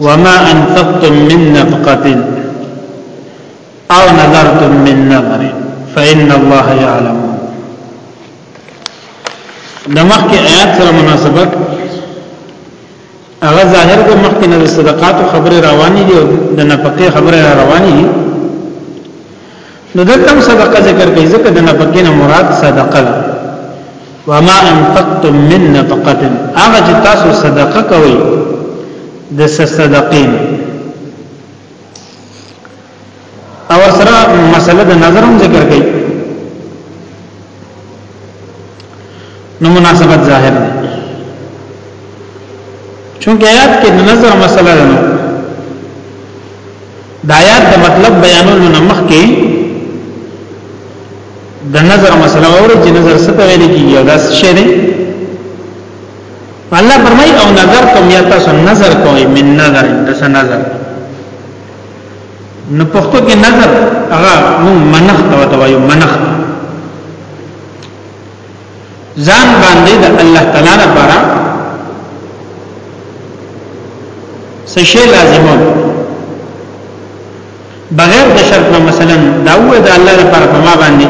وما انفقتم من نفقه او نذرتم من نذر فان الله يعلم د مخکې آیات سره مناسبت هغه ظاهر د مخکې نه صدقات خبره رواني دي او د نفقه خبره رواني دي نو دلته صدقه ذکر کوي ځکه د نفقه نه مراد صدقه ده وما انفقتم من نفقه هغه چې تاسو صدقه کوي د صدقین او سره مسله د نظر هم ذکر کوي نو مناسبت ظاهر ده چونکه آیات کې نظر مسله ده د آیات د مطلب بیانولو نه مخکې د نظر مسله اوري چې نظر څه ته ویل کیږي او دا څه شی دی الله فرمای او نظر کوم یا تاسو نظر کوئ من نظر دس نظر نو پښتو کې نظر هغه مونږ منخت وتوایو منخت ځان باندې د الله تعالی لپاره سشي لازمو بغیر د شرط نه مثلا دا و د الله لپاره په ما باندې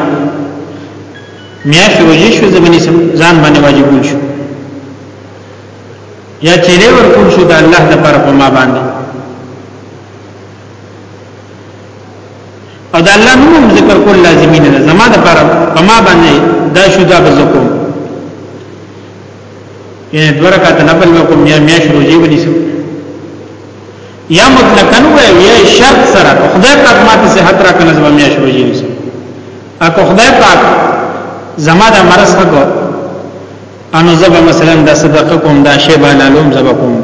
میاش وجې شو زمني ځان باندې واجب شو یا چیرې ورکول شو د الله لپاره په ما باندې او د الله نوم ذکر کول لازمي نه زما د پر په ما باندې دا شو دا بزکو یعنی دورکات نبل وکم یا میاش روزی ونیسو یا مطلقاً وی یا شرط سره خدای پاک ما ته صحت را کنه زما میاش روزی نیسو اکو خدای پاک زما د مرض حقو انو زبا مثلا دا صدقه کوم دا شی بالا لوم زبا کوم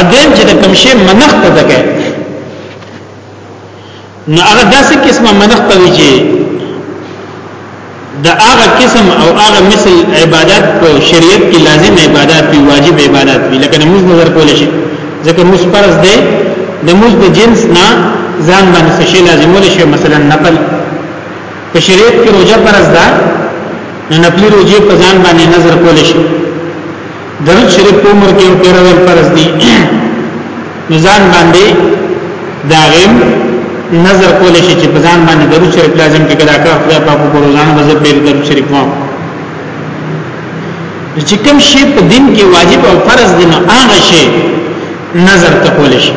ادم چې د کوم شی منخ ته دګه نو هغه داسې قسمه منخ ته وی چې د هغه قسم او هغه مثل عبادت په شریعت کې لازم عبادت وی واجب عبادت وی لکه موږ نظر کول شي ځکه موږ فرض دی د موږ د جنس نه ځان باندې څه شی لازم ول شي مثلا نقل په شریعت کې روزه فرض ده نو نقلی روزه په ځان باندې نظر کول شي درود شریف په عمر کې یو پیر ویل فرض دي نزان باندې دا غیم نظر کول شي چې په ځان باندې درود شریف لازم کې کدا کار خدای پاک په روزانه باندې پیر درود شریف وو چې کوم شی په دین کې واجب او فرض دي نه هغه شی نظر ته کول شي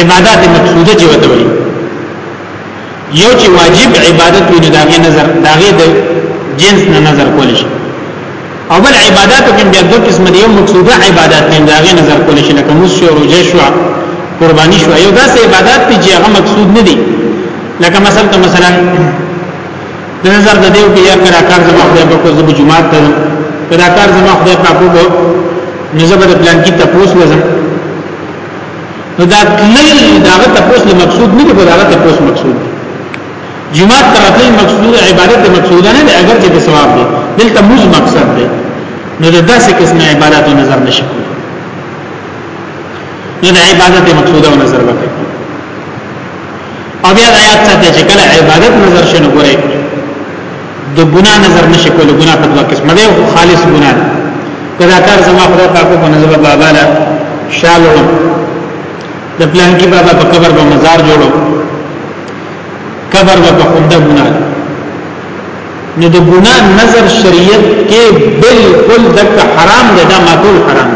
عبادت مقصوده چې وته وي یو چې واجب عبادت وي داغه نظر داغه د جنس نه نظر کول شي او بل عبادت کې بیا دوه قسم دی یو مقصوده عبادت دی داغه نظر کول شي لکه موس شو روزه شو قرباني شو یو داسې عبادت دی چې هغه مقصود نه دی لکه مثلا ته مثلا د نظر د دیو کې یا کرا کار زما خدای په کوزه به جمعه ته کرا کار زما خدای په کوزه نو زبر پلان کې تپوس وزم نو دا تلل داغه تپوس له مقصود نه دی خو داغه تپوس مقصود دی جماعت ترتل مقصود عبادت مقصود نه دی اگر چې د ثواب دی دلته موز مقصد دی نو د داسې قسم عبادت او نظر نشي کولی نو د عبادت مقصود او نظر وکړي او بیا آیات ساته چې کله عبادت نظر شنو ګورئ د ګناه نظر نشي کول ګناه په دوه قسمه ده او خالص ګناه ده کدا کار زما خدای پاک په نظر بابا لا شالو د پلان کې بابا په قبر به مزار جوړو قبر به خونده ګناه نو د ګناه نظر شریعت کې بالکل د حرام ده دا ماتول حرام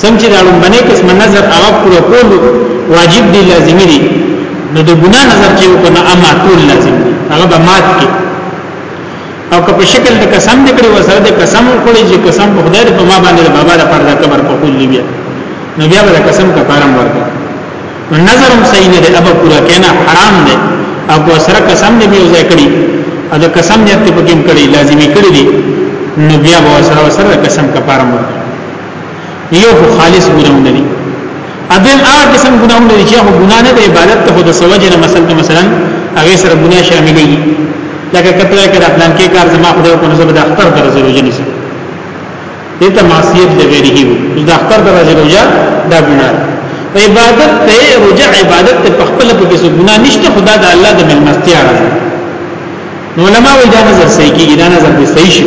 سم چې دا لومبنه قسم نظر هغه پوره کول واجب دی لازمی دی نو د ګنا نظر چې وکنه اما ټول لازم دی هغه به مات کی او که په شکل د قسم د کړي وسره د قسم کړي چې قسم په خدای په ما باندې بابا د پرده کبر په کول دی بیا نو بیا به قسم کا کارم ورکړي نظر هم صحیح نه دی ابا پورا کنا حرام دی او کو سره قسم دی یو ځای کړي او د قسم نیت په کې کړي لازمی کړي دی نو بیا به سره سره قسم کفاره مو یو خو خالص ګناونه دي اذن هغه قسم ګناونه دي چې هغه ګنا نه د عبادت ته د سوجنه مثلا مثلا هغه سره ګنا شاملې لکه کتره کې راتلان کې کار زما خدای کو نسبت د اختر پر ضروري جنې سي دته معصیت د غیره هیو د اختر پر ضروري دا ګنا په عبادت ته رجع عبادت ته په خپل په کې ګنا نشته خدا د الله د ملمستیا راځي نو علماء دا نظر صحیح کیږي دا نظر به صحیح شي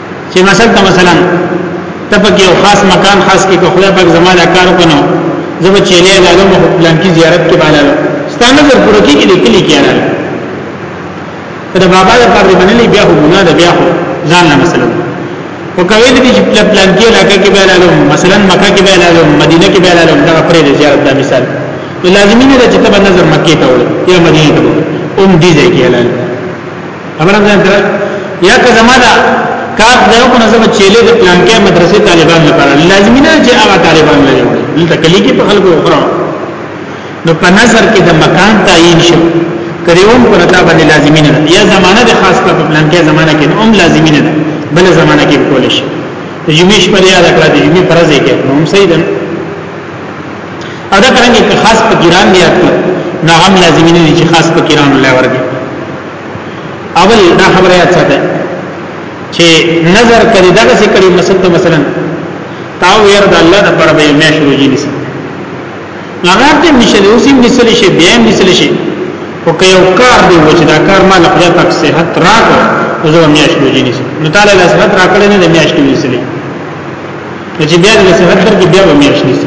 چې مثلا مثلا ته په یو خاص مکان خاص کې کوه پک زماده کار وکنو زب چیلې لاله مو پلان کې زیارت کې بالا ستانه در پوره کې دې کلی کې رااله دا بابا د پاره باندې بیا هو ګناه ده بیا هو ځان نه مثلا وکوي دې چې پلان کې علاقې کې بالا مثلا مکه کې بالا مدینه کې بالا دا پرې زیارت دا مثال لازمي نه ده چې ته نظر مکه ته وړي یا مدینه ته وړي اوم دې ځای کې اعلان خبره ده تر یا که زما دا کار دا کو نه زما چيله د پلان کې مدرسې طالبان لپاره لازمي نه چې هغه طالبان لري دلته کلی کې په خلکو خورا نو په نظر کې د مکان تعین شو کریوم پر تا باندې لازمي نه یا زمانہ د خاص په پلان کې زمانہ کې هم لازمي نه بل زمانہ کې کول شي د جمعې شپه یاد کړه د جمعې فرض کې هم صحیح ده ادا کرانګي خاص په ګران دی نو هم لازمي نه چې خاص په ګران الله ورګي اول دا خبره یاد ساته چې نظر کړي دغه څه کړي مسد مثلا تا وير د الله د پر به مې شروع دي نسی هغه ته نشي د اوسې مثال شي بیا مثال شي او که یو کار دی و چې دا کار ما له خدای پاک صحت راکړ نو زه مې شروع دي نسی نو تعالی له صحت راکړ نه مې شروع نسی چې بیا د صحت درګ بیا مې شروع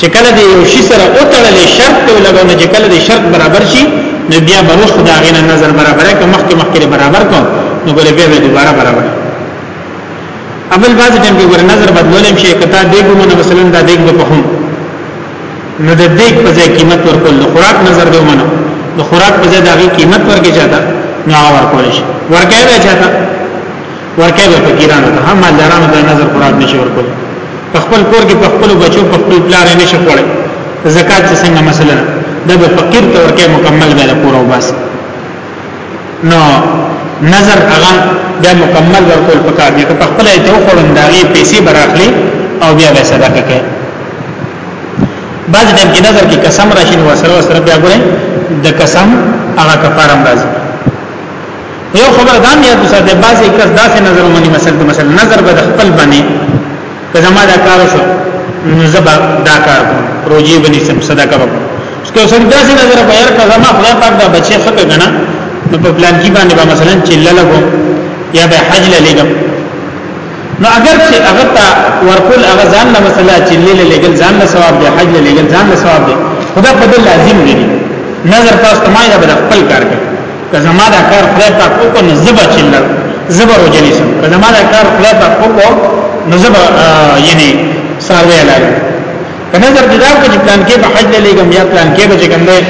چې کله د یو شي سره او تړلې شرط ته لګو نه چې کله د شرط برابر شي نو بیا به وروسته دا غینه نظر برابر کړه مخکې مخکې برابر کو نو ګره بیا به دوباره برابر اول باز ټیم کې ګره نظر بدلولم شي کته دیګو نو مثلا دا دیګ به فهم نو د دیګ په ځای قیمت ورکول د خوراک نظر دی ومنه د خوراک په ځای د قیمت ورکې چاته نو ورکول شي ورکه به چاته ورکه به فقیرانو ته هم مالدارانو ته نظر قرات نشي ورکول په خپل کور کې په خپل بچو په خپل پلار نه شي کولای زکات څه څنګه مثلا دا به فقیر ته ورکه مکمل به پورا وباس نو نظر هغه د مکمل ورکول پکار دي که په خپل ایته خورم دا یې پیسې براخلي او بیا به صدقه کوي بعض ټیم کې نظر کې قسم راشي نو سره سره بیا ګورئ د قسم هغه کفاره راځي یو خبر دا مې یاد ساته بعضی کس داسې نظر ومني مثلا د مثلا نظر به خپل باندې که زما دا کار شو نو زبا دا کار کوم روجي بني سم صدقه وکړم که سړي داسې نظر په یار کزه ما خدای پاک دا بچي خپه غنا نو په پلان کې باندې با مثلا چله لګو یا به حج لګم نو اگر چې هغه تا ورکول هغه ځان نه مثلا چله لګل ځان نه ثواب دی حج لګل ځان نه ثواب دی خدا په دې لازم دی نظر تاسو ته ما یا خپل کار کوي که زما دا کار خدای پاک وکړو نو زبر چې لږ زبر وجلی سم که زما دا کار خدای پاک وکړو نو زبر یعنی ساروی لږ که نظر دې دا وکړي چې پلان کې به حج لګم یا پلان کې به کوم دی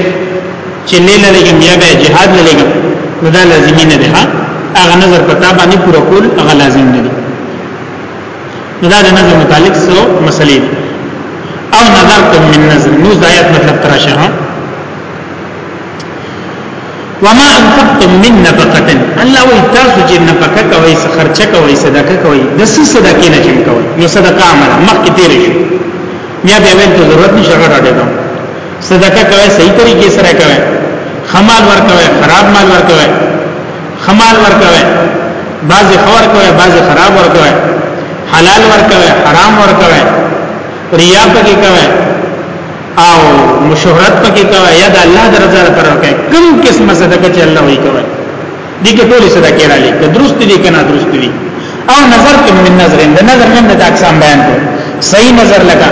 چې لیل لګم یا به جهاد لګم نو دا لازمي نه دی ها هغه نظر پتا باندې پوره کول هغه لازم نه دی نو دا د نظر متعلق سو مسلې او نظر تم من نظر نو زایت مطلب تراشه ها وما انفقتم من نفقه الله وی تاسو چې نفقه کوي څه خرچه کوي صدقه کوي د څه صدقې نه چې کوي یو صدقه عمل مخکې تیر شي بیا به ویل ته ضرورت نشي راټه دا صدقه کوي صحیح طریقې سره کوي خمال ور کوي خراب مال ور کوي خمال ور کوي بعض خور کوي بعض خراب ور کوي حلال ور کوي حرام ور کوي ریا پکې کوي او مشهرت پکې کوي یا د الله د رضا لپاره کوي کوم قسمه صدقه چې الله وی کوي دي کې ټول صدقه را لې درست دي کنه درست دي او نظر کې من نظر د نظر نه د اقسام بیان کړو صحیح نظر لگا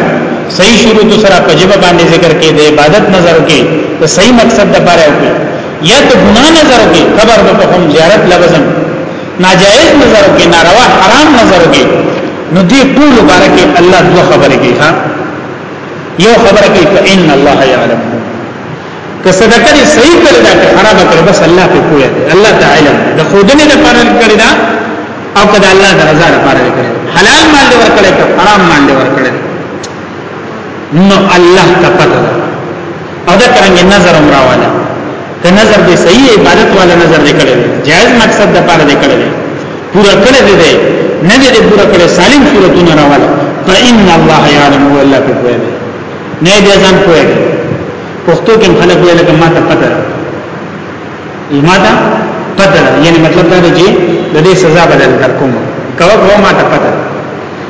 صحیح شروط سره پجب باندې ذکر کې د عبادت نظر کې د صحیح مقصد د پاره وکړي یا ته ګناه نظر کې خبر به کوم زیارت لوزم ناجائز نظر کې ناروا حرام نظر کې نو دې ټول بارکه الله دوه خبرې کوي ها یو خبره کوي فإن الله يعلم که صدقه دې صحیح کړی دا که خراب کړی بس الله په پوهه دی الله تعالی د خودنې د پاره کړی دا او کله الله د رضا لپاره کړی حلال مال دې ورکړی که حرام مال دې ورکړی نو الله ته پته ده او دا څنګه نظر امراواله که نظر دې صحیح عبادت والا نظر دې کړی جائز مقصد د پاره دې کړی پورا کړی دی نه دی پورا کړی سالم صورتونه راواله فإن الله يعلم ولا تقوى نه دې ځان کوی پښتو کې خلک ویل کوم ما ته پته ما ته پته یعنی مطلب دا دی چې د دې سزا بدل درکوم کوه ما ته پته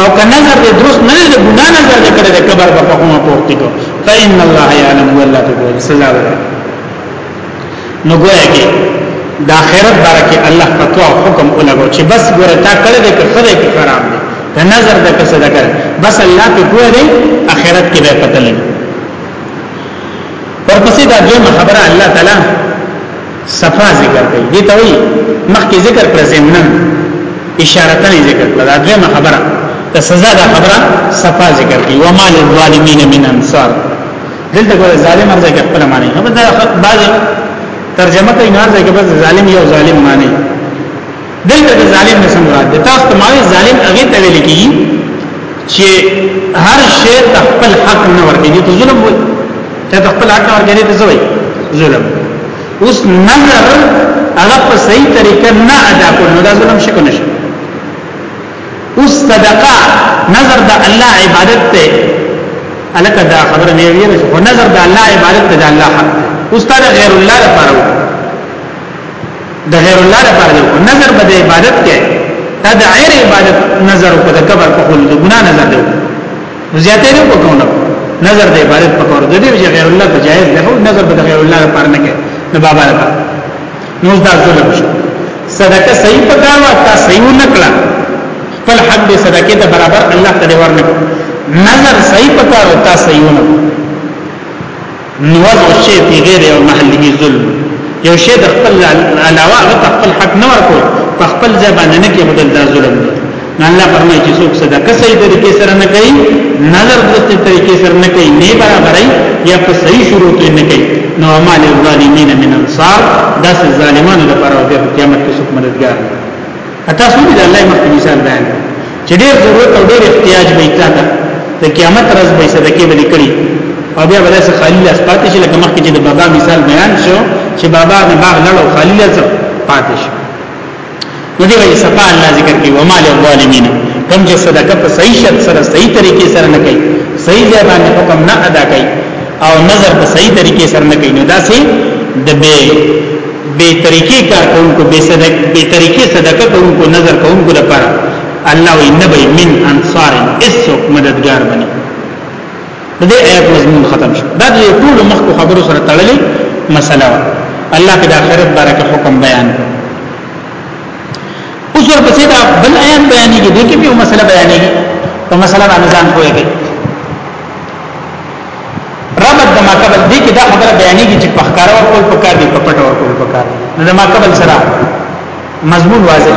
او که نظر دې درست نه دی ګنا نظر دې کړی دی کبر به په کومه پورته کو فإن الله يعلم والله په سزا ورکړي نو ګویا کې د آخرت باره کې الله فتوا او حکم ولګو چې بس ګوره تا کړی دی که خدای کې حرام دی که نظر د کسه د کړ بس الله په کوه دی آخرت کې به پته لګي ورپسې دا دویمه خبره الله تعالی صفا ذکر کوي دي ته وي مخکې ذکر کړ زمنن اشاره ته ذکر کړ دا دویمه خبره د سزا دا خبره صفا ذکر کوي وما للظالمین من انصار دلته ګور ظالم ارزه کې خپل معنی خبر دا بعض ترجمه کوي نه ارزه کې بس ظالم یو ظالم معنی دلته د ظالم نه مراد ده تاسو ته ماوي ظالم هغه ته ویل کی چې هر شی خپل حق نه ورګي ته ظلم وي ته خپل حق نه ورګي ته زوي ظلم اوس نظر هغه په صحیح طریقه نه ادا کول نو دا ظلم شي کنه شي اوس صدقه نظر د الله عبادت ته الکه دا خبره نه ویل شو نظر د الله عبادت ته د الله حق اوس تر غیر الله لپاره د غیر الله لپاره دی نظر به د عبادت کې دا د غیر عبادت نظر په قبر په خپل د ګنا نظر دی زیاتې نه وکونه نظر د عبادت په کور د دې چې غیر الله ته جایز نه هو نظر به د غیر الله لپاره نه کې د بابا لپاره نو دا ظلم شو صدقه صحیح پکاوه تا صحیح نکړه خپل حق د صدقې ته برابر الله ته ورنکړه نظر صحیح پکاوه تا صحیح نکړه نو وضع شی په غیر او محله ظلم یو شی د خپل علاوه غو خپل حق نه ورکو په خپل ځای باندې نه کې بدل دا ظلم دی نو الله فرمایي چې څوک صدقه صحیح طریقې سره نه کوي نظر د صحیح طریقې سره نه کوي نه برابرای یا په صحیح شروط نه کوي نو مال الظالمین من انصار دا ظالمانو لپاره د قیامت کې څوک مددگار نه تاسو دې د الله مخکې مثال بیان چې ډېر ضرورت او ډېر احتیاج به تا ته د قیامت ورځ به صدقې بلې کړي او بیا به داسې خالی لاس پاتې شي لکه مخکې چې د بابا مثال بیان شو چې بابا د باغ لړ او خالی لاس پاتې شي نو دې وایي صفا الله ذکر کوي وما للظالمین کوم چې صدقه په صحیح شرط سره صحیح طریقې سره نه کوي صحیح ځای باندې حکم نه ادا کوي او نظر په صحیح طریقې سره نه کوي نو دا سي د به به طریقې کار کوونکو به صدق به طریقې صدقه کوونکو نظر کوونکو لپاره الله وی نبی من انصار اسوک مددگار بنی د دې آیات مضمون ختم شو دا د ټول مخکو خبرو سره تړلې مسله و الله په آخرت بارکه حکم بیان اوس ورپسې دا بل آیات بیانېږي د کې په مسله بیانېږي په مسله باندې ځان کوی ربط د ما قبل دې کې دا خبره بیانېږي چې په ښکارا او کول پکار دي په پټ او کول پکار دي نو د ما قبل سره مضمون واضح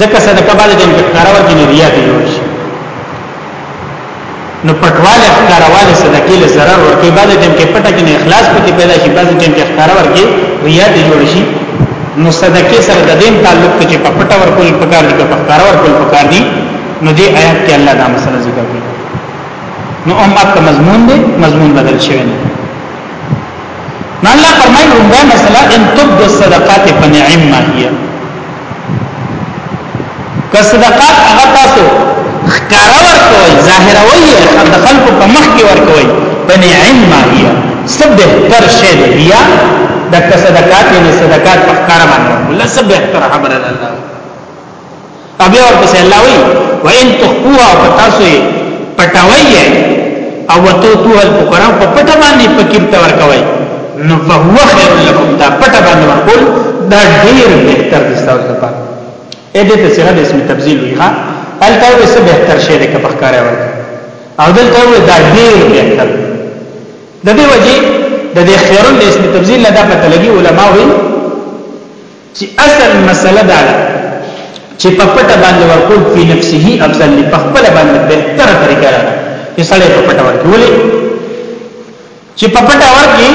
ځکه صدقه باندې د ښکارا او د ریا دی جوړ شي نو پټواله ښکارواله صدقې له zarar ورکې باندې ټیم کې پټه کې اخلاص پکې پیدا شي باندې ټیم کې ښکارا ورکې ریا دی جوړ شي نو صدقې سره د دین تعلق چې په پټه ورکول پکار دي په ښکارا ورکول پکار دي نو دې آیات کې الله دا مسله ذکر کړې نو امت ته مضمون دی مضمون بدل شوی نه نو الله فرمایي رومبه مسله ان تبد الصدقات فنعم ما هي که صدقات هغه تاسو ښکارا ورکوي ظاهر وي د خلکو په مخ کې ورکوي فنعم ما هي سب بهتر شی دی بیا د صدقات نه صدقات په ښکارا باندې الله سب بهتر خبره ده الله او بیا ورپسې الله وی وان تخفوها فتاسو پټوي او وتوتوه الفقراء په پټه باندې فقیر ته ورکوي نو فهو خير لكم دا پټه باندې ورکول دا ډیر بهتر دي تاسو لپاره اې دې ته سره د اسم تبذیل وی ها هل تا وسه بهتر شی د کفخکارا ورته او دلته وی دا ډیر بهتر د دې وجه د دې خیرون د اسم تبذیل نه دا پته لګي علما وی چې اصل مسله دا ده چې په پټه باندې ورکول په نفسه افضل دی په خپل باندې بهتره طریقه ده چې سړی په پټه ورکړي ولې چې په پټه ورکړي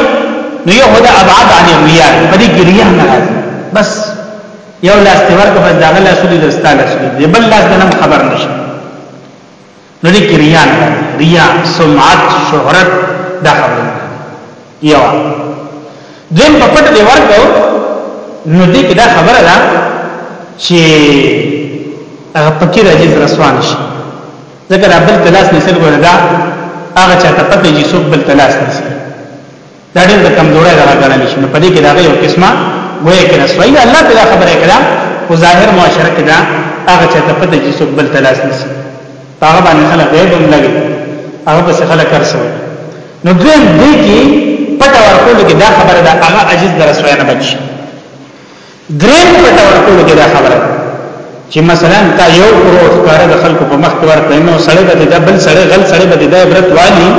نو یو هدا ابعاد عن الریا په دې کې ریا نه راځي بس یو لاس ته ورکړه بس دا غلا سودی دستاله سودی بل لاس نه خبر نشي نو دې کې ریا نه ریا سمعت شهرت دا خبره یو دیم په پټ دی ورکو نو دې کې دا خبره ده چې هغه فقیر عجز رسوان شي ځکه دا بل تلاس نسل ګره دا هغه چاته پته چې څوک بل تلاس نسل دا ډېر د کمزوري دغه ګڼل شي نو په دې کې دا یو قسمه وایي کې رسوي دا الله تعالی خبره کړه او ظاهر معاشره کې دا هغه چې ته پته چې څوک بل تلاش نشي هغه باندې خلک غیب هم لګي هغه پس خلک کرسوي نو دویم دې کې پټه ورکول کې دا خبره ده هغه عجز در رسوي نه بچي دریم په ډول ټول کې دا خبره ده چې مثلا تا یو کرو ښکار د خلکو په مخ کې ورکړ نو سړی به دا بل سړی غل سړی به دا عبرت والی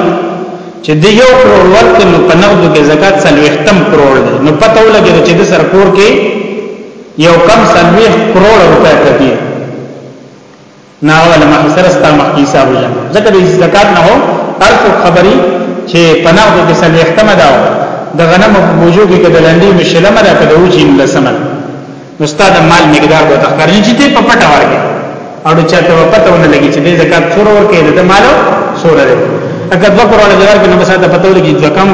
چې د یو کرو ورکړ نو په نقد کې زکات سلوختم کرو دی نو پته ولګی چې د سر کور کې یو کم سلوخ کرو روپے کوي ناغه ولا ما سره ستا مخ کی حساب جن ځکه د زکات نه هو هر څو خبري چې پناه د کسل اختمه داو د غنمو په بوجو کې د لنډي مشلمه را کده و جین لسمه استاد مال مقدار به تخکرنی چې ته په پټه ورګه او چې ته په پټه ونه لګی چې د زکات څور ورکې د مالو څور دی اګه دوه کروڑ دلار کې نو بس ته پته ولګي د کم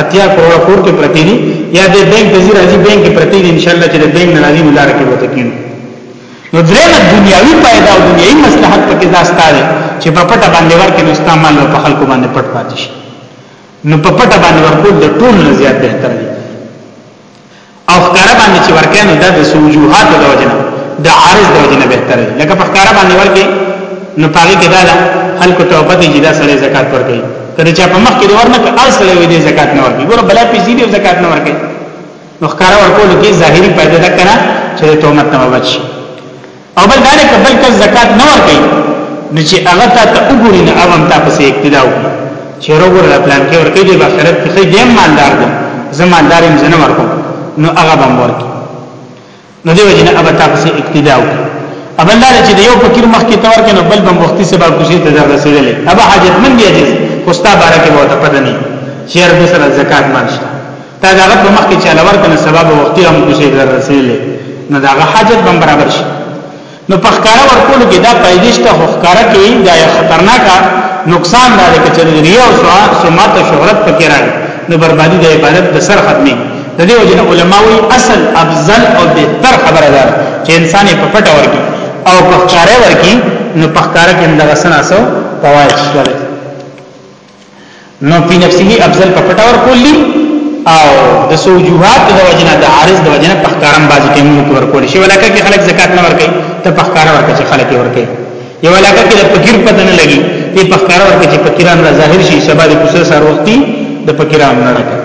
اتیا کروڑ کور کې پرتی دي یا د بانک د زیرا دي بانک کې پرتی دي ان شاء الله چې د بانک ناراضي ملار کې وته کینو نو درېمه دنیاوی فائدہ او دنیاوی مصلحت پکې دا ستاره چې په پټه باندې ورکې نو استعمال په خلکو باندې پټ پاتې شي نو په پټه باندې ورکول د ټول نه زیات بهتر دی او ښکار باندې چې ورکې نو د سوجوحات د وجنه د عارض د وجنه بهتر دی لکه په ښکار باندې ورکې نو پاره کې دا خلکو ته پته چې دا سړی زکات ورکړي کله چې په مخ کې ورنه ارسلې وي د زکات نه ورکړي ګوره بلا پیسې دی زکات نه ورکړي نو ښکارا ورکول کې ظاهري فائدہ ده کنه چې تهمت نه بچ او بل دا چې بل کس زکات نه ورکړي نو چې هغه ته ته وګوري نه هغه هم تاسو یې اقتدا وکړي چې وګور لا پلان کې ورکړي د آخرت کې دې مالدار دي زموندار یې زنه ورکو نو هغه به ورکړي نو دی وجنه ابا تاسو اقتدا وکړه ابا الله چې یو فقیر مخ کې تور کنه بل بم وختي سبب کوشي ته ځان رسیدلې ابا حاجت من دی عزیز خوستا بارکه وو ته پدني شعر به سره زکات مانشه تا دا غو مخ کې چې لور کنه سبب وختي هم کوشي ته رسیدلې نو دا حاجت بم برابر شي نو په ښکارا ورکول کې دا پیدې شته خو ښکارا کې دا یو خطرناک نقصان دا دی چې ریا او سمعت او شهرت پکې راغلي نو بربادي د عبادت د سر ختمي د دې وجنه علما وی اصل افضل او بهتر خبره ده چې انسان په پټه ورکی او په ښکارا ورکی نو په ښکارا کې دغه سناسو پوای شوی نو په نفسه افضل په پټا ور کول دي او د سوجوهات د وجنه د عارض د وجنه په کارم بازي کې موږ ور کول شي ولکه کې خلک زکات نه ور کوي ته په کار ور کوي خلک ور کوي یو علاقه کې د فقیر پته نه لګي دې په کار ور کوي چې فقیران را ظاهر شي سبا د کوسه سره وختي د فقیران نه راکړي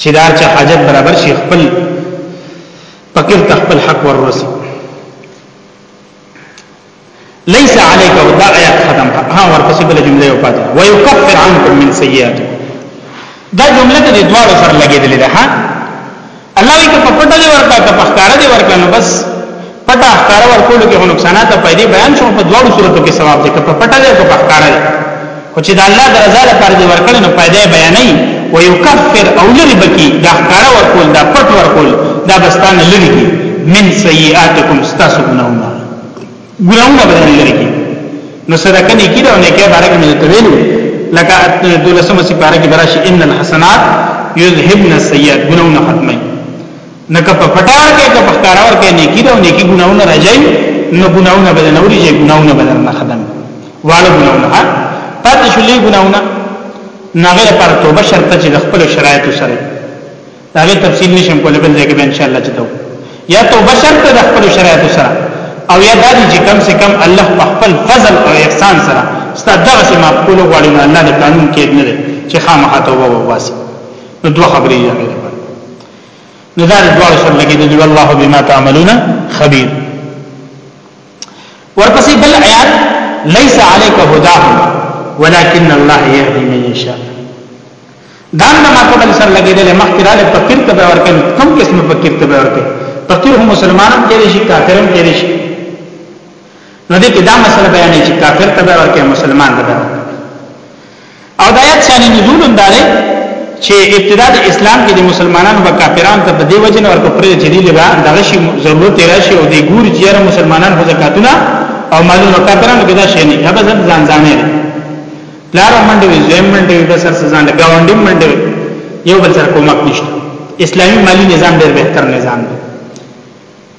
چې دار چې حاجت برابر شي خپل فقیر تخپل حق ورورسي ليس عليك دا آیات ختم ها ورپسې بل جمله یو پاتې ويكفر عنكم من سيئاتكم دا جمله د دواړو سره لګېدلې ده ها الله یې په پټه دی ورکا ته په ښکارا دی ورکا نو بس پټه ښکارا ورکول کې نقصانات پیدا بیان شو په دواړو صورتو کې ثواب دی که په پټه دی که په ښکارا دی خو چې د الله د رضا لپاره دی ورکړي نو پیدا بیانې او یو کفر او لری بکی دا ښکارا ورکول دا پټ ورکول دا بستانه لری کی من سیئاتکم استاسو ګناونه ګناونه بدل لری کی نو صدقه نه کیره او نه کې بارک مې ته ویلو لکه دولسمه سپاره کې براشي ان الحسنات یذهبن السیئات ګناونه ختمه نه که په پټه ورکې که په ښکارا ورکې نیکی ده او نیکی ګناونه راځي نو ګناونه بدل نه ورځي ګناونه بدل نه خدم واړه ګناونه ها پاتې شولې ګناونه ناغه لپاره توبه شرط چې د خپل شرایط سره دا غي تفصیل نشم کولای بل ځای کې ان شاء الله چې یا توبه شرط د خپل شرایط سره او یا دا چې کم سے کم الله په خپل فضل او احسان سره ستاسو دغه سم خپل غواړي نه الله د قانون کې نه چې خامخا توبه وواسي نو دوه خبرې یې نو دا دواړو سره لګیدلی والله بما تعملون خبير ورپسې بل آیات ليس عليك هداهم ولكن الله يهدي من يشاء دا نه ما قبل سره لګیدل مخکې رااله فقیر ته ورکړ کوم قسم فقیر ته ورکړ فقیر هم مسلمانان کې شي کافرم کې شي نو دې کې دا مسله بیانې چې کافر ته ورکړ مسلمان ته ورکړ او د آیت شان نزول هم دا دی چې ابتدا د اسلام کې د مسلمانانو به کافران ته په دې وجه نه ورکو پرې چې دی لبا دغه شی ضرورت راشي او د ګور جیر مسلمانان خو زکاتونه او مالونه کافرانو کې دا شی نه هغه ځان ځان ځان نه لار منډه وي زم منډه وي بسر سزان له گاونډي منډه وي یو بل سره کومک نشته اسلامي مالی نظام ډېر بهتر نظام دی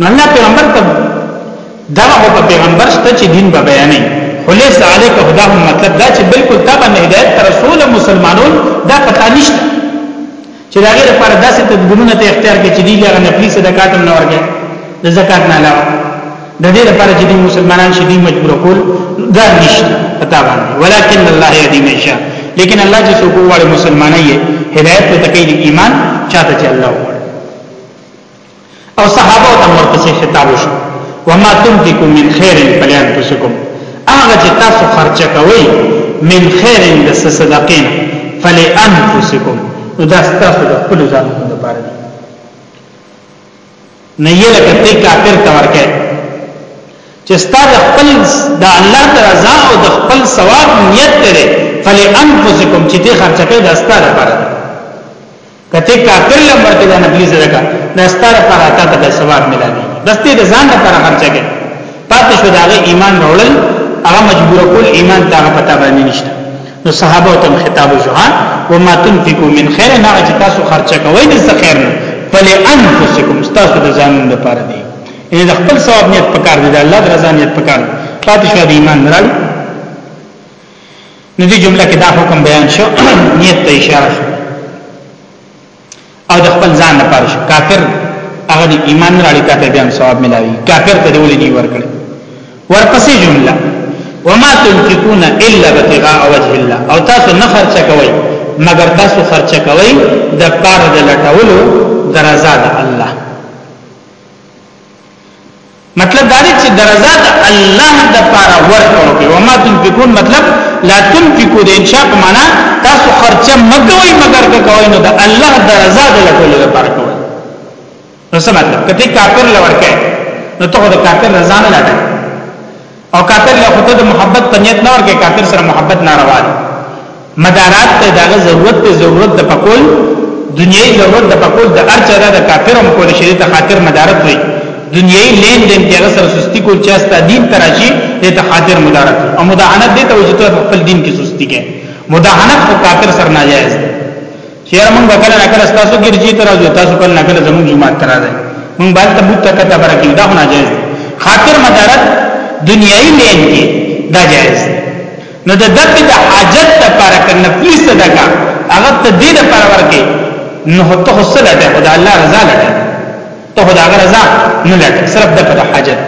نو الله پیغمبر ته دا هو په پیغمبر شته چې دین به بیانې خلیص علیک هدا هم مطلب دا چې بالکل تا باندې هدایت تر رسول مسلمانون دا پتا نشته چې دا غیر پر داسې تدبیرونه ته اختیار کې چې دی لغه نه پلیس د کاتم نه ورګه د زکات نه علاوه د دې لپاره چې مسلمانان شې دي مجبور کول دا نشته پتا باندې ولکن الله یهدی من شاء لیکن الله چې څوک وړ مسلمانای هدایت ته کوي ایمان چاته چې الله وړ او صحابه ته ورپسې خطاب شو وما تنفقوا من خير فلانفسكم هغه چې تاسو خرچه کوئ من خير د صدقین فلانفسكم نو دا تاسو د خپل ځانونو لپاره دي نه یې لکه ته کافر ته ورکه چې ستاسو خپل د الله رضا او د خپل ثواب نیت لري فلانفسكم چې دې خرچه کوي دا ستاسو لپاره کته کافر لم ورکه دا نقلی صدقه دا ستاره لپاره تا ته ثواب ملاوي بس دې د ځان لپاره خرچه کې پاتې شو دا ایمان راوړل هغه مجبور کول ایمان ته پتا باندې نشته نو صحابه تم خطاب شو ها وما تنفقوا من خير نه چې تاسو خرچه کوئ د خیر نه فلی انفسکم تاسو د ځان لپاره دی یعنی د خپل ثواب نیت پکار دی د الله د رضا نیت پکار دی پاتې شو د ایمان راړي نو دې جمله کې دا حکم بیان شو نیت ته اشاره شو او د خپل ځان لپاره شو کافر هغه د ایمان راړي ته بیا ثواب ملاوي کافر ته دی ولې نه ورکړي ورپسې جمله وما تنفقون الا ابتغاء وجه الله او تاسو نه خرچ کوئ مگر تاسو خرچ کوئ د پاره د لټولو درزاد الله مطلب دا دی چې درزا د الله د پاره ورکړو کې وما تنفقون مطلب لا تنفقو د انشاء معنا تاسو خرچه مګوي مگر که کوي نو د الله درزا د لټول لپاره کوي نو څه مطلب کته کافر لور کې نو ته د کافر رضا نه لټه او کافر له خود د محبت په نیت نه ورکه کافر سره محبت ناروا ده مدارات ته دغه ضرورت ته ضرورت د پکول دنیوي ضرورت د پکول د ارچا ده کافر هم کول شي ته خاطر مدارت وي دنیوي لین دین کې هغه سره سستی کول چې استا دین تراشي ته خاطر مدارت او مداهنت دې ته وجود خپل دین کې سستی کې مداهنت او کافر سره ناجایز ده چیرې موږ کله نه کله تاسو ګرځي تر ازو تاسو کله نه کله زموږ جماعت تر ازو موږ باید ته بوت کته برکې دا نه جایز خاطر مدارت دنیایي لین کې دا جایز نو د دغه د حاجت لپاره کنه پولیس ته دغه هغه ته دې لپاره ورکې نو ته حوصله ده خدای الله رضا لري ته خدای رضا نه لري صرف د حاجت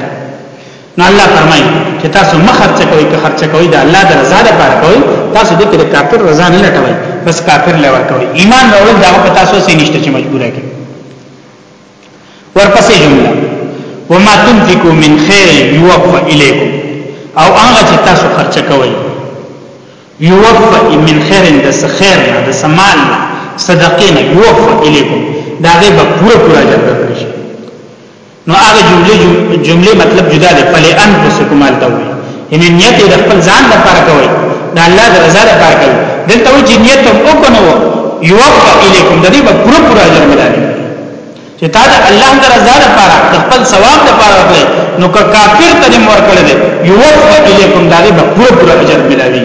نو الله فرمایي چې تاسو مخ خرچ کوئ که خرچ کوئ د الله د رضا لپاره کوئ تاسو د کله کافر رضا نه لټوي بس کافر لور کوي ایمان راوړل دا په تاسو سي نشته چې مجبوره کوي ورپسې جمله وما تنفقوا من خير يوفى اليكم او هغه چې تاسو خرچ کوئ يوفى من خير د خیر نه د سمال صدقې نه يوفى اليكم دا به پوره پوره جنت نو هغه جمله جمله مطلب جدا ده فلی انفسکم التوی ان نیت د خپل ځان لپاره کوي د الله د رضا لپاره کوي دلته و چې نیت هم وکړو یوفق الیکم د دې په پوره پوره اجر ملایي چې تا د الله د رضا لپاره د خپل ثواب لپاره کوي نو که کافر ته دې ورکړل یوفق الیکم دا دې په پوره پوره اجر ملایي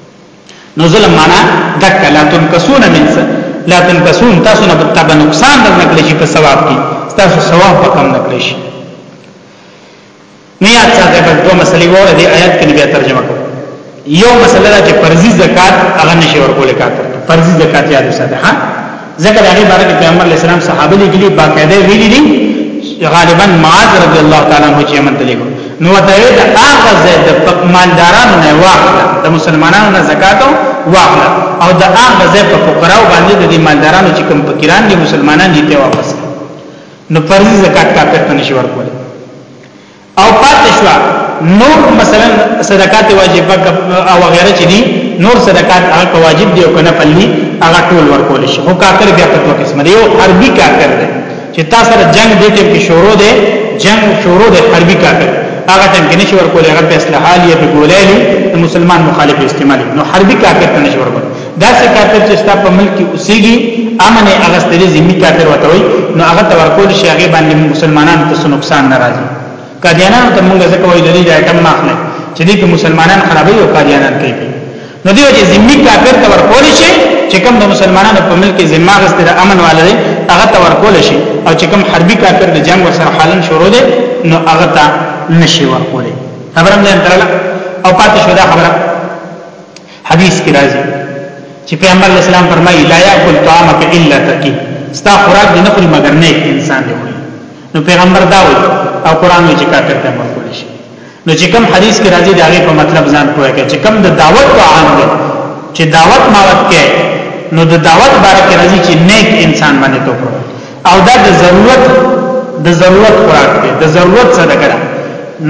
نو ظلم معنا دک لا تنقصون من س لا تنقصون تاسو نه پتا به نقصان در نکړي شي په ثواب کې تاسو ثواب به کم نکړي شي نه یاد ساته په دوه مسلې وره دي آیات کې بیا ترجمه کوم یو مسله چې فرضي زکات هغه نشي ورکول کاته فرضي زکات یاد ساته ها ځکه دغه باره کې پیغمبر علی السلام صحابه لګلی باقاعده ویلي دي غالبا معاذ رضی الله تعالی عنہ چې یمن ته لګو نو ته د هغه زید په مالدارانو نه واخله د مسلمانانو نه زکات واخله او د هغه زید په فقراو باندې د مالدارانو چې کوم فقیران دي مسلمانان دي ته واپس نو فرض زکات کافر ته نشي ورکول او پاتې شو نور مثلا صدقات واجب او غیره چې دي نور صدقات هغه واجب دي او کنه پلي هغه ټول ورکول شي خو کافر بیا په دوه قسم دی یو حربي کافر دی چې تاسو سره جنگ دي ټیم کې شروع دی جنگ شروع دی حربي کافر هغه ټیم کې نشي ورکول هغه په اصلاحالي په ګولالي مسلمان مخالف استعمال نو حربي کافر ته نشي ورکول دا سه کافر چې ستا په ملک کې اوسېږي امن یې اغستلې ذمي کافر وته وي نو هغه ته ورکول شي هغه باندې مسلمانانو ته څه نقصان نه راځي قادیانانو ته موږ ځکه وایو لري دا ټم ماخله چې دې کې مسلمانان خرابوي او قادیانان کوي نو دیو چې ذمي کافر ته ورکول شي چې کوم د مسلمانانو په ملک کې ذمہ غسته د امن والده هغه ته ورکول شي او چې کوم حربي کافر د جنگ وسره حالن شروع دي نو هغه ته نشي ورکول خبرم نه ترلا او پاتې شو دا خبره حدیث کی راځي چې پیغمبر اسلام فرمایي لا یاکل طعامک الا تقی ستا خوراک دې نه خوري مګر نه انسان دې خوري نو پیغمبر دا وایي او قران وایي چې کافر ته مخ کول شي نو چې کوم حدیث کې راځي دا غي په مطلب ځان پوهه کې چې کوم د دعوت په عام دی چې دعوت ماوت کې نو د دعوت باره کې راځي چې نیک انسان باندې توکل او دا د ضرورت د ضرورت خوراک دی د ضرورت صدقه ده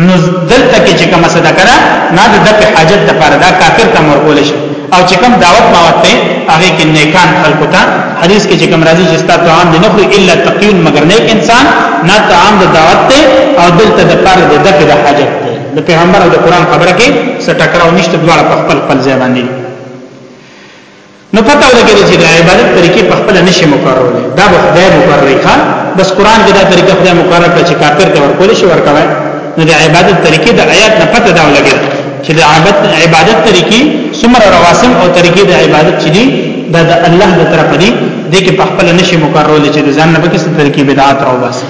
نو دلته کې چې کوم صدقه ده نه د دک حاجت د پر دا کافر ته مرغول شي او چې کوم دعوت ماوت ته هغه کې نیکان خلق ته حدیث کې چې کوم راځي چې ستاسو عام دي نه خو الا تقین مگر نیک انسان نه ته عام د دعوت ته او دلته د پر د دک د حاجت ته د پیغمبر او د قران خبره کې سټکراو نشته دواړه په خپل خپل ځای باندې نو پته ولګی چې د عبادت طریقې په خپل نشي مقرره دي دا به خدای مقرره ښه بس قران کې دا طریقه خدای مقرره کړ چې کافر ته ورکول شي ورکوي نو د عبادت طریقې د آیات نه پته دا ولګی چې د عبادت عبادت طریقې څومره رواسم او طریقې د عبادت چې دي دا د الله د طرف دي د کې په خپل نشي مقرره چې ځان نه به کیسه طریقې بدعات راوباسي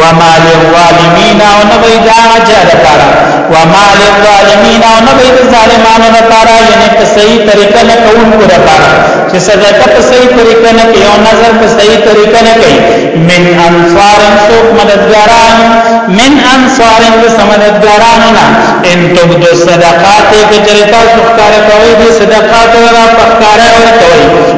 وما للظالمین او نبی دا چا د پاره وما للظالمین او نبی د ظالمانو د پاره یعنی په صحیح طریقه نه کوونکو د پاره چې صدقه په صحیح طریقه نه کوي او نظر په صحیح طریقه نه کوي من انصار سوق مددګاران من انصار سمددګاران نه ان تبد صدقات کجرتا سختار کوي د صدقات را پخکار ور کوي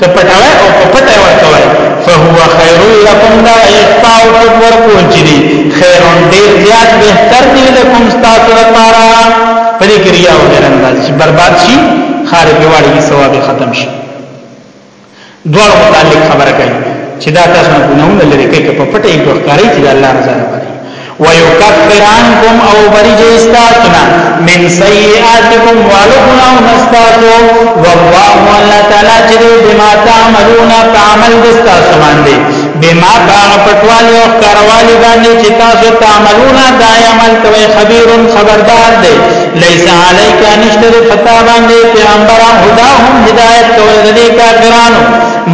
که پټوي او په پټه ورکوي فهو خير لكم دا اخفاء او پټ ورکول چې دي خير ډېر زیات بهتر دي لكم تاسو لپاره په دې کې ریا او غیر انداز چې برباد شي خارج واړي کې ثواب ختم شي دوه متعلق خبره کوي چې دا تاسو نه ګناونه لري کې په پټه یې ورکاري چې الله رضا لپاره ويکفر عنکم او برجه استاسنا من سیئاتکم والو گناون استاسو والله والله تعالی چره بما تعملون تعمل دستاسو مانده بما باغ پتوالی او کروالی باندې چې تاسو تعملون دا عمل کوي خبير خبردار دی ليس عليك نشتر فتا باندې پیغمبر هدا هم هدايت کوي د کافرانو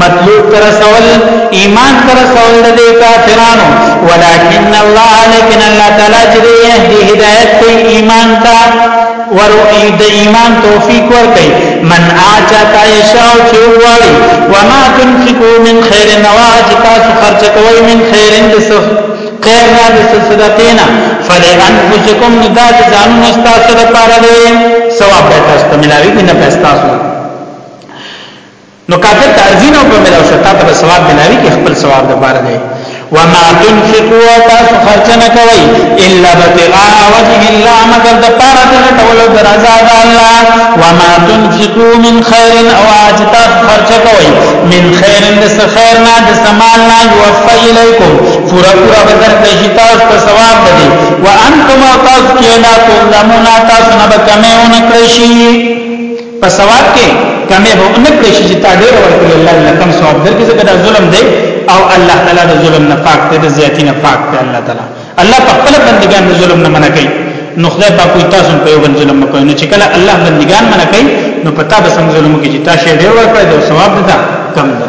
مطلوب تر سوال ایمان تر سوال د کافرانو ولکن الله لیکن الله تعالی چې یهدی هدایت کوي ایمان ته ور د ایمان توفیق ور کوي من اچا تا یشاو چې وړي وما تنفقوا من خیر نواج تاسو خرچ کوئ من خیر د خیر نه د صدقینا فلانفسکم دا ځانو مستاسو لپاره دی ثواب به تاسو ته ملاوي نه پستاسو نو کافر ته ارزین او په ملاو شتا ته ثواب ملاوي کې خپل ثواب د بار دی وما تنفقوا تاسو خرچ نه کوي الا ابتغاء وجه الله مگر د پاره د ټولو درزا د الله وما تنفقوا من خير او اجتا خرچ کوي من خير د خير نه د سمال نه يوفى اليكم پورا پورا بدر کې تاسو ته ثواب دی وانتم تاسو کې لا تظلمون تاسو نه به کمه ونه کړی شي په ثواب کې کمې به نه کړې شي چې تا ډېر ورکړي الله دې کم ثواب درکړي ځکه دا ظلم دی او الله تعالی د ظلم نه پاک دی د زیاتی نه پاک دی الله تعالی الله په خپل بندګان د ظلم نه منع کوي نو خدای پاک کوئی تاسو په یو بل ظلم نه کوي نو چې کله الله بندګان منع کوي نو پتا به سم ظلم کې چې تاسو ډېر ورکړي د ثواب ده کم ده